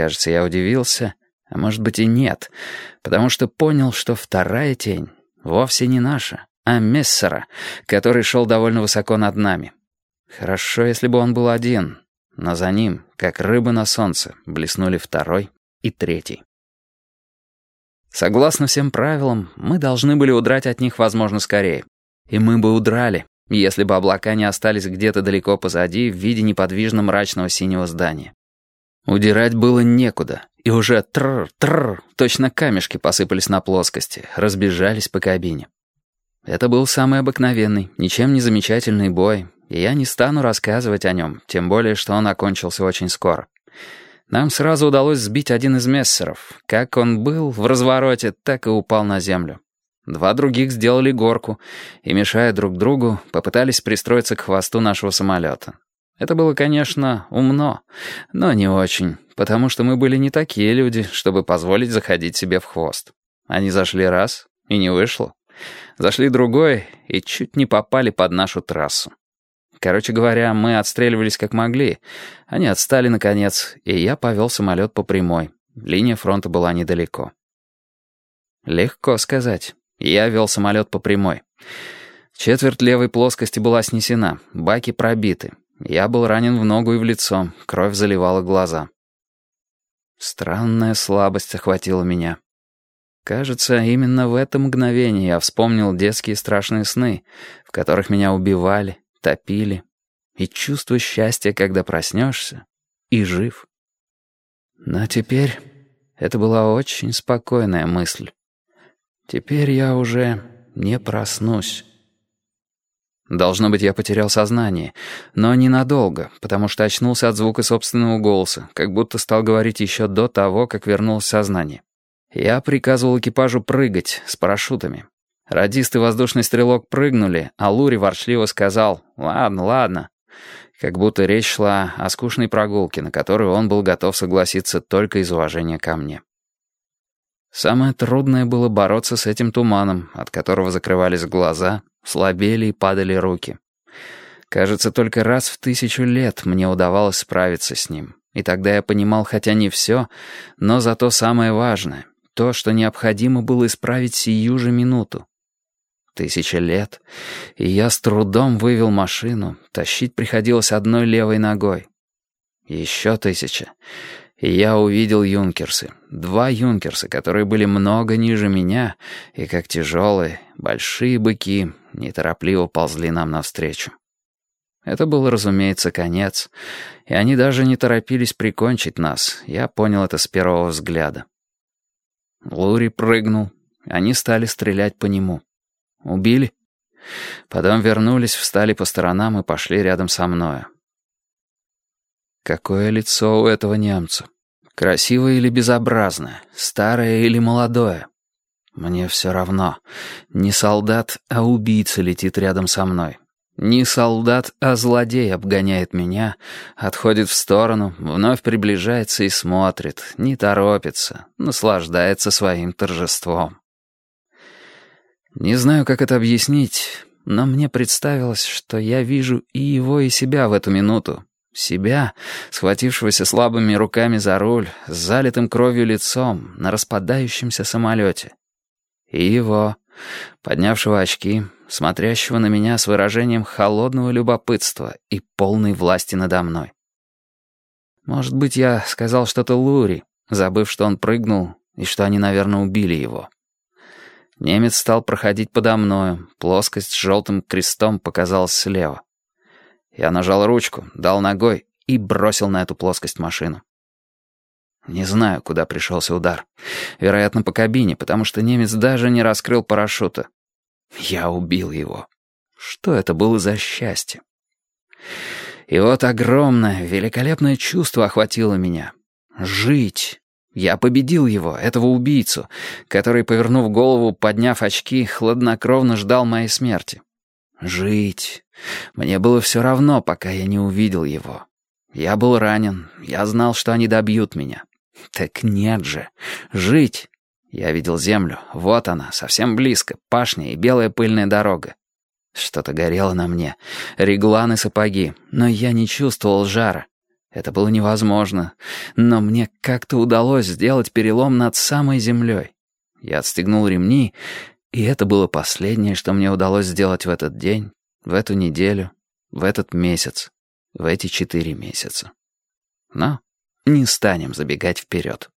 Кажется, я удивился, а может быть и нет, потому что понял, что вторая тень вовсе не наша, а Мессера, который шел довольно высоко над нами. Хорошо, если бы он был один, но за ним, как рыба на солнце, блеснули второй и третий. Согласно всем правилам, мы должны были удрать от них, возможно, скорее. И мы бы удрали, если бы облака не остались где-то далеко позади в виде неподвижно мрачного синего здания. Удирать было некуда, и уже тр-тр, точно камешки посыпались на плоскости, разбежались по кабине. Это был самый обыкновенный, ничем не замечательный бой, и я не стану рассказывать о нем, тем более, что он окончился очень скоро. Нам сразу удалось сбить один из мессеров. Как он был в развороте, так и упал на землю. Два других сделали горку и, мешая друг другу, попытались пристроиться к хвосту нашего самолета. Это было, конечно, умно, но не очень, потому что мы были не такие люди, чтобы позволить заходить себе в хвост. Они зашли раз, и не вышло. Зашли другой, и чуть не попали под нашу трассу. Короче говоря, мы отстреливались как могли. Они отстали, наконец, и я повел самолет по прямой. Линия фронта была недалеко. Легко сказать. Я вел самолет по прямой. Четверть левой плоскости была снесена, баки пробиты. Я был ранен в ногу и в лицо, кровь заливала глаза. Странная слабость охватила меня. Кажется, именно в это мгновение я вспомнил детские страшные сны, в которых меня убивали, топили, и чувство счастья, когда проснешься и жив. Но теперь это была очень спокойная мысль. Теперь я уже не проснусь. Должно быть, я потерял сознание, но ненадолго, потому что очнулся от звука собственного голоса, как будто стал говорить еще до того, как вернулось сознание. Я приказывал экипажу прыгать с парашютами. Радист и воздушный стрелок прыгнули, а Лури ворчливо сказал «Ладно, ладно». Как будто речь шла о скучной прогулке, на которую он был готов согласиться только из уважения ко мне. Самое трудное было бороться с этим туманом, от которого закрывались глаза, слабели и падали руки. Кажется, только раз в тысячу лет мне удавалось справиться с ним. И тогда я понимал, хотя не все, но зато самое важное, то, что необходимо было исправить сию же минуту. Тысяча лет, и я с трудом вывел машину, тащить приходилось одной левой ногой. Еще тысяча, и я увидел юнкерсы. Два юнкерса, которые были много ниже меня, и как тяжелые, большие быки неторопливо ползли нам навстречу. Это был, разумеется, конец, и они даже не торопились прикончить нас, я понял это с первого взгляда. Лури прыгнул, они стали стрелять по нему. Убили? Потом вернулись, встали по сторонам и пошли рядом со мною. Какое лицо у этого немца? Красивое или безобразное? Старое или молодое? Мне все равно. Не солдат, а убийца летит рядом со мной. Не солдат, а злодей обгоняет меня, отходит в сторону, вновь приближается и смотрит, не торопится, наслаждается своим торжеством. Не знаю, как это объяснить, но мне представилось, что я вижу и его, и себя в эту минуту. Себя, схватившегося слабыми руками за руль, с залитым кровью лицом, на распадающемся самолете. И его, поднявшего очки, смотрящего на меня с выражением холодного любопытства и полной власти надо мной. Может быть, я сказал что-то Лури, забыв, что он прыгнул и что они, наверное, убили его. Немец стал проходить подо мною, плоскость с желтым крестом показалась слева. Я нажал ручку, дал ногой и бросил на эту плоскость машину. Не знаю, куда пришелся удар. Вероятно, по кабине, потому что немец даже не раскрыл парашюта. Я убил его. Что это было за счастье? И вот огромное, великолепное чувство охватило меня. Жить. Я победил его, этого убийцу, который, повернув голову, подняв очки, хладнокровно ждал моей смерти. Жить. Мне было все равно, пока я не увидел его. Я был ранен, я знал, что они добьют меня. Так нет же. Жить. Я видел землю. Вот она, совсем близко, пашня и белая пыльная дорога. Что-то горело на мне. Регланы сапоги. Но я не чувствовал жара. Это было невозможно, но мне как-то удалось сделать перелом над самой землей. Я отстегнул ремни, и это было последнее, что мне удалось сделать в этот день, в эту неделю, в этот месяц, в эти четыре месяца. Но не станем забегать вперед.